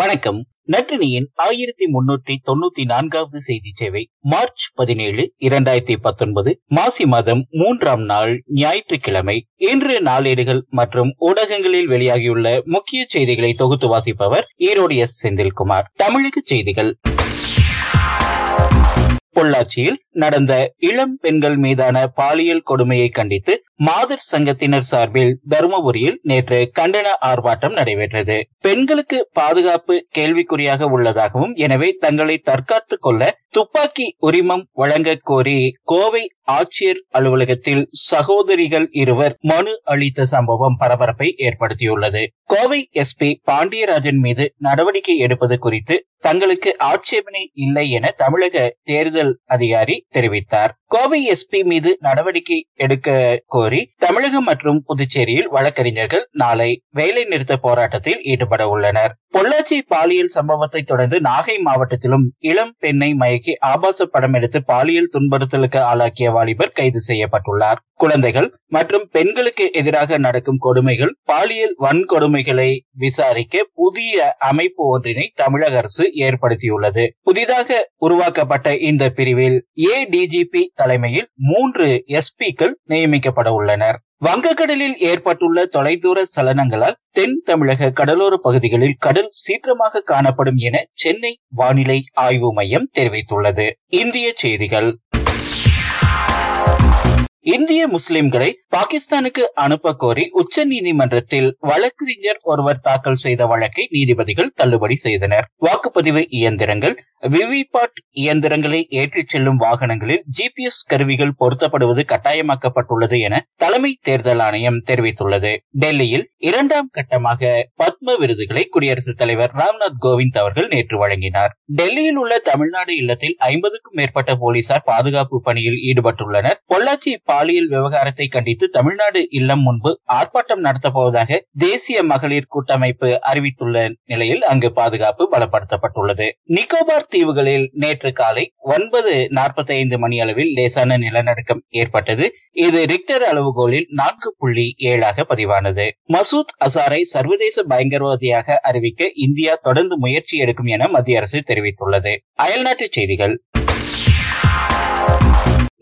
வணக்கம். நற்றினியின் ஆயிரத்தி முன்னூற்றி தொண்ணூத்தி நான்காவது செய்தி சேவை மார்ச் பதினேழு இரண்டாயிரத்தி பத்தொன்பது மாசி மாதம் மூன்றாம் நாள் ஞாயிற்றுக்கிழமை. இன்று நாளேடுகள் மற்றும் ஊடகங்களில் வெளியாகியுள்ள முக்கிய செய்திகளை தொகுத்து வாசிப்பவர் ஈரோடு எஸ் செந்தில்குமார். தமிழக செய்திகள். பொள்ளாச்சியில் நடந்த இளம் பெண்கள் மீதான பாலியல் கொடுமையை கண்டித்து மாதர் சங்கத்தினர் சார்பில் தருமபுரியில் நேற்று கண்டன ஆர்ப்பாட்டம் நடைபெற்றது. பெண்களுக்கு பாதுகாப்பு கேள்விக்குறியாக உள்ளதாகவும் எனவே தங்களை தற்காத்துக் கொள்ள துப்பாக்கி உரிமம் வழங்க கோரி கோவை ஆட்சியர் அலுவலகத்தில் சகோதரிகள் இருவர் மனு அளித்த சம்பவம் பரபரப்பை ஏற்படுத்தியுள்ளது. கோவை எஸ்பி பாண்டியராஜன் மீது நடவடிக்கை எடுப்பது குறித்து தங்களுக்கு ஆட்சேபனை இல்லை என தமிழக தேர்தல் அதிகாரி y கோவை எஸ்பி மீது நடவடிக்கை எடுக்க கோரி தமிழகம் மற்றும் புதுச்சேரியில் வழக்கறிஞர்கள் நாளை வேலை நிறுத்த போராட்டத்தில் ஈடுபட உள்ளனர். பொள்ளாச்சி பாலியல் சம்பவத்தை தொடர்ந்து நாகை மாவட்டத்திலும் இளம் பெண்ணை மயக்கி ஆபாச படம் எடுத்து பாலியல் துன்புறுத்தலுக்கு ஆளாக்கிய வாலிபர் கைது செய்யப்பட்டுள்ளார். குழந்தைகள் மற்றும் பெண்களுக்கு எதிராக நடக்கும் கொடுமைகள் பாலியல் வன்கொடுமைகளை விசாரிக்க புதிய அமைப்பு ஒன்றினை தமிழக அரசு ஏற்படுத்தியுள்ளது. புதிதாக உருவாக்கப்பட்ட இந்த பிரிவில் ஏடிஜிபி தலைமையில் மூன்று எஸ்பிக்கள் நியமிக்கப்பட உள்ளனர். வங்கக்கடலில் ஏற்பட்டுள்ள தொலைதூர சலனங்களால் தென் தமிழக கடலோர பகுதிகளில் கடல் சீற்றமாக காணப்படும் என சென்னை வானிலை ஆய்வு மையம் தெரிவித்துள்ளது. இந்திய செய்திகள். இந்திய முஸ்லிம்களை பாகிஸ்தானுக்கு அனுப்ப கோரி உச்ச நீதிமன்றத்தில் வழக்கறிஞர் ஒருவர் தாக்கல் செய்த வழக்கை நீதிபதிகள் தள்ளுபடி செய்தனர். வாக்குப்பதிவு இயந்திரங்கள் விவிபாட் இயந்திரங்களை ஏற்றிச் செல்லும் வாகனங்களில் ஜிபிஎஸ் கருவிகள் பொருத்தப்படுவது கட்டாயமாக்கப்பட்டுள்ளது என தலைமை தேர்தல் ஆணையம் தெரிவித்துள்ளது. டெல்லியில் இரண்டாம் கட்டமாக பத்ம விருதுகளை குடியரசுத் தலைவர் ராம்நாத் கோவிந்த் அவர்கள் நேற்று வழங்கினார். டெல்லியில் உள்ள தமிழ்நாடு இல்லத்தில் ஐம்பதுக்கும் மேற்பட்ட போலீசார் பாதுகாப்பு பணியில் ஈடுபட்டுள்ளனர். பொள்ளாச்சி பாலியல் விவகாரத்தை கண்டித்து தமிழ்நாடு இல்லம் முன்பு ஆர்ப்பாட்டம் நடத்தப்போவதாக தேசிய மகளிர் கூட்டமைப்பு அறிவித்துள்ள நிலையில் அங்கு பாதுகாப்பு பலப்படுத்தப்பட்டுள்ளது. நிக்கோபார் தீவுகளில் நேற்று காலை ஒன்பது நாற்பத்தி ஐந்து மணி அளவில் லேசான நிலநடுக்கம் ஏற்பட்டது. இது ரிக்டர் அளவுகோலில் நான்கு புள்ளி ஏழாக பதிவானது. மசூத் அசாரை சர்வதேச பயங்கரவாதியாக அறிவிக்க இந்தியா தொடர்ந்து முயற்சி எடுக்கும் என மத்திய அரசு தெரிவித்துள்ளது. அயல்நாட்டு செய்திகள்.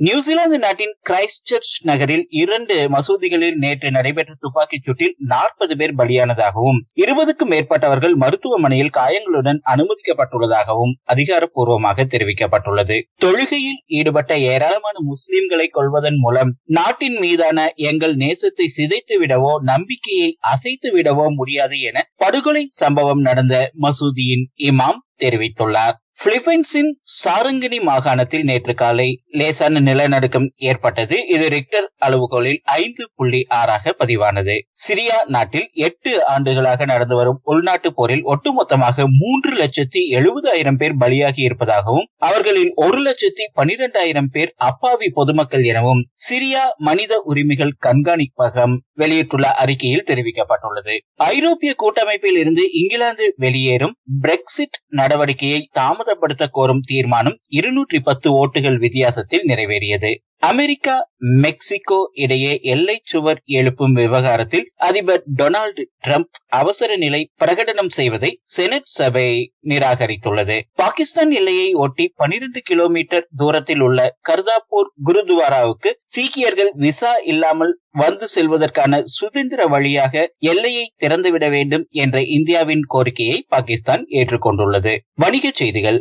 நியூசிலாந்து நாட்டின் கிரைஸ்ட் சர்ச் நகரில் இரண்டு மசூதிகளில் நேற்று நடைபெற்ற துப்பாக்கிச் சூட்டில் நாற்பது பேர் பலியானதாகவும் இருபதுக்கும் மேற்பட்டவர்கள் மருத்துவமனையில் காயங்களுடன் அனுமதிக்கப்பட்டுள்ளதாகவும் அதிகாரப்பூர்வமாக தெரிவிக்கப்பட்டுள்ளது. தொழுகையில் ஈடுபட்ட ஏராளமான முஸ்லிம்களை கொள்வதன் மூலம் நாட்டின் மீதான எங்கள் நேசத்தை சிதைத்து விடவோ நம்பிக்கையை அசைத்து விடவோ முடியாது என படுகொலை சம்பவம் நடந்த மசூதியின் இமாம் தெரிவித்துள்ளார். பிலிப்பைன்ஸின் சாரங்கினி மாகாணத்தில் நேற்று காலை லேசான நிலநடுக்கம் ஏற்பட்டது. இது ரிக்டர் அளவுகோலில் ஐந்து புள்ளி ஆறாக பதிவானது. சிரியா நாட்டில் எட்டு ஆண்டுகளாக நடந்து வரும் உள்நாட்டு போரில் ஒட்டுமொத்தமாக மூன்று லட்சத்தி எழுபதாயிரம் பேர் பலியாகி இருப்பதாகவும் அவர்களில் ஒரு லட்சத்தி பனிரெண்டாயிரம் பேர் அப்பாவி பொதுமக்கள் எனவும் சிரியா மனித உரிமைகள் கண்காணிப்பகம் வெளியிட்டுள்ள அறிக்கையில் தெரிவிக்கப்பட்டுள்ளது. ஐரோப்பிய கூட்டமைப்பில் இருந்து இங்கிலாந்து வெளியேறும் பிரெக்சிட் நடவடிக்கையை தாமதப்படுத்த கோரும் தீர்மானம் இருநூற்றி பத்து ஓட்டுகள் வித்தியாசத்தில் நிறைவேறியது. அமெரிக்கா மெக்சிகோ இடையே எல்லை சுவர் எழுப்பும் விவகாரத்தில் அதிபர் டொனால்டு டிரம்ப் அவசர நிலை பிரகடனம் செய்வதை செனட் சபை நிராகரித்துள்ளது. பாகிஸ்தான் எல்லையை ஒட்டி பனிரெண்டு கிலோமீட்டர் தூரத்தில் உள்ள கர்தாப்பூர் குருத்வாராவுக்கு சீக்கியர்கள் விசா இல்லாமல் வந்து செல்வதற்கான சுதந்திர வழியாக எல்லையை திறந்துவிட வேண்டும் என்ற இந்தியாவின் கோரிக்கையை பாகிஸ்தான் ஏற்றுக்கொண்டுள்ளது. வணிகச் செய்திகள்.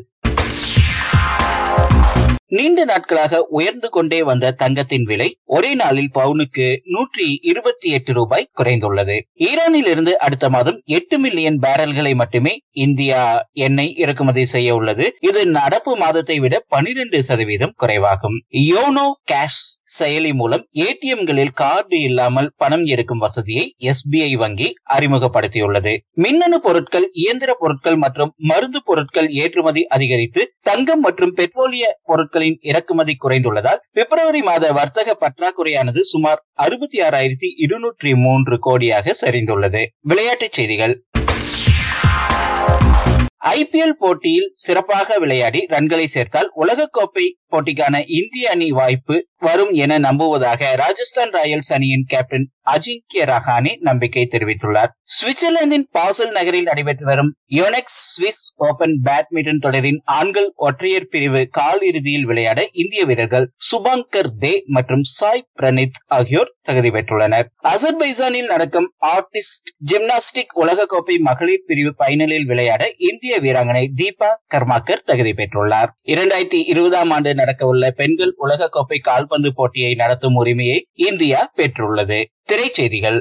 நீண்ட நாட்களாக உயர்ந்து கொண்டே வந்த தங்கத்தின் விலை ஒரே நாளில் பவுனுக்கு நூற்றி இருபத்தி எட்டு ரூபாய் குறைந்துள்ளது. ஈரானில் இருந்து அடுத்த மாதம் எட்டு மில்லியன் பேரல்களை மட்டுமே இந்தியா எண்ணெய் இறக்குமதி செய்ய உள்ளது. இது நடப்பு மாதத்தை விட பனிரெண்டு சதவீதம் குறைவாகும். யோனோ கேஷ் செயலி மூலம் ஏடிஎம்களில் கார்டு இல்லாமல் பணம் எடுக்கும் வசதியை எஸ்பிஐ வங்கி அறிமுகப்படுத்தியுள்ளது. மின்னணு பொருட்கள் இயந்திர பொருட்கள் மற்றும் மருந்து பொருட்கள் ஏற்றுமதி அதிகரித்து தங்கம் மற்றும் பெட்ரோலிய பொருட்கள் பொருட்களின் இறக்குமதி குறைந்துள்ளதால் பிப்ரவரி மாத வர்த்தக பற்றாக்குறையானது சுமார் அறுபத்தி ஆறாயிரத்தி இருநூற்றி மூன்று கோடியாக சரிந்துள்ளது. விளையாட்டுச் செய்திகள். ஐபிஎல் போட்டியில் சிறப்பாக விளையாடி ரன்களை சேர்த்தால் உலகக்கோப்பை போட்டிக்கான இந்திய அணி வாய்ப்பு வரும் என நம்புவதாக ராஜஸ்தான் ராயல்ஸ் அணியின் கேப்டன் அஜிங்கிய ரஹானே நம்பிக்கை தெரிவித்துள்ளார். சுவிட்சர்லாந்தின் பாசல் நகரில் நடைபெற்று வரும் யோனெக்ஸ் சுவிஸ் ஓபன் பேட்மிண்டன் தொடரின் ஆண்கள் ஒற்றையர் பிரிவு கால் இறுதியில் விளையாட இந்திய வீரர்கள் சுபாங்கர் தே மற்றும் சாய் பிரணீத் ஆகியோர் தகுதி பெற்றுள்ளனர். அசர்பைசானில் நடக்கும் ஆர்டிஸ்ட் ஜிம்னாஸ்டிக் உலகக்கோப்பை மகளிர் பிரிவு பைனலில் விளையாட இந்திய வீராங்கனை தீபா கர்மாக்கர் தகுதி பெற்றுள்ளார். இரண்டாயிரத்தி இருபதாம் ஆண்டு நடக்கவுள்ள பெண்கள் உலகக்கோப்பை கால்பந்து போட்டியை நடத்தும் உரிமையை இந்தியா பெற்றுள்ளது. திரைச்செய்திகள்.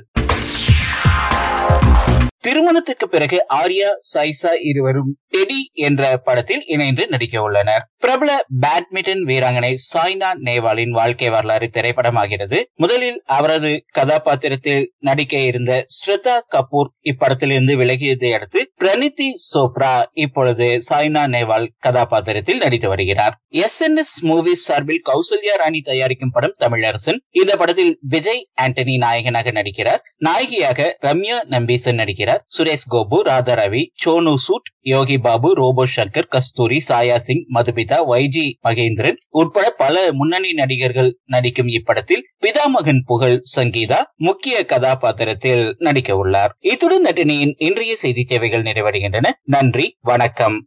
திருமணத்திற்கு பிறகு ஆர்யா சாய்சா இருவரும் டெடி என்ற படத்தில் இணைந்து நடிக்க உள்ளனர் பிரபல பேட்மிண்டன் வீராங்கனை சாய்னா நேவாலின் வாழ்க்கை வரலாறு திரைப்படமாகிறது. முதலில் அவரது கதாபாத்திரத்தில் நடிக்க இருந்த ஸ்ரதா கபூர் இப்படத்திலிருந்து விலகியதை அடுத்து பிரனிதி சோப்ரா இப்பொழுது சாய்னா நேவால் கதாபாத்திரத்தில் நடித்து வருகிறார். எஸ் என் எஸ் மூவிஸ் சார்பில் கௌசல்யா ராணி தயாரிக்கும் படம் தமிழரசன். இந்த படத்தில் விஜய் ஆண்டனி நாயகனாக நடிக்கிறார். நாயகியாக ரம்யா நம்பீசன் நடிக்கிறார். சுரேஷ் கோபு ராதா ரவி சோனு சூட் யோகி பாபு ரோபோ சங்கர் கஸ்தூரி சாயா சிங் மதுபிதா வைஜி மகேந்திரன் உட்பட பல முன்னணி நடிகர்கள் நடிக்கும் இப்படத்தில் பிதாமகன் புகழ் சங்கீதா முக்கிய கதாபாத்திரத்தில் நடிக்க உள்ளார். இத்துடன் நட்டினியின் இன்றைய செய்தி தேவைகள் நிறைவடைகின்றன. நன்றி வணக்கம்.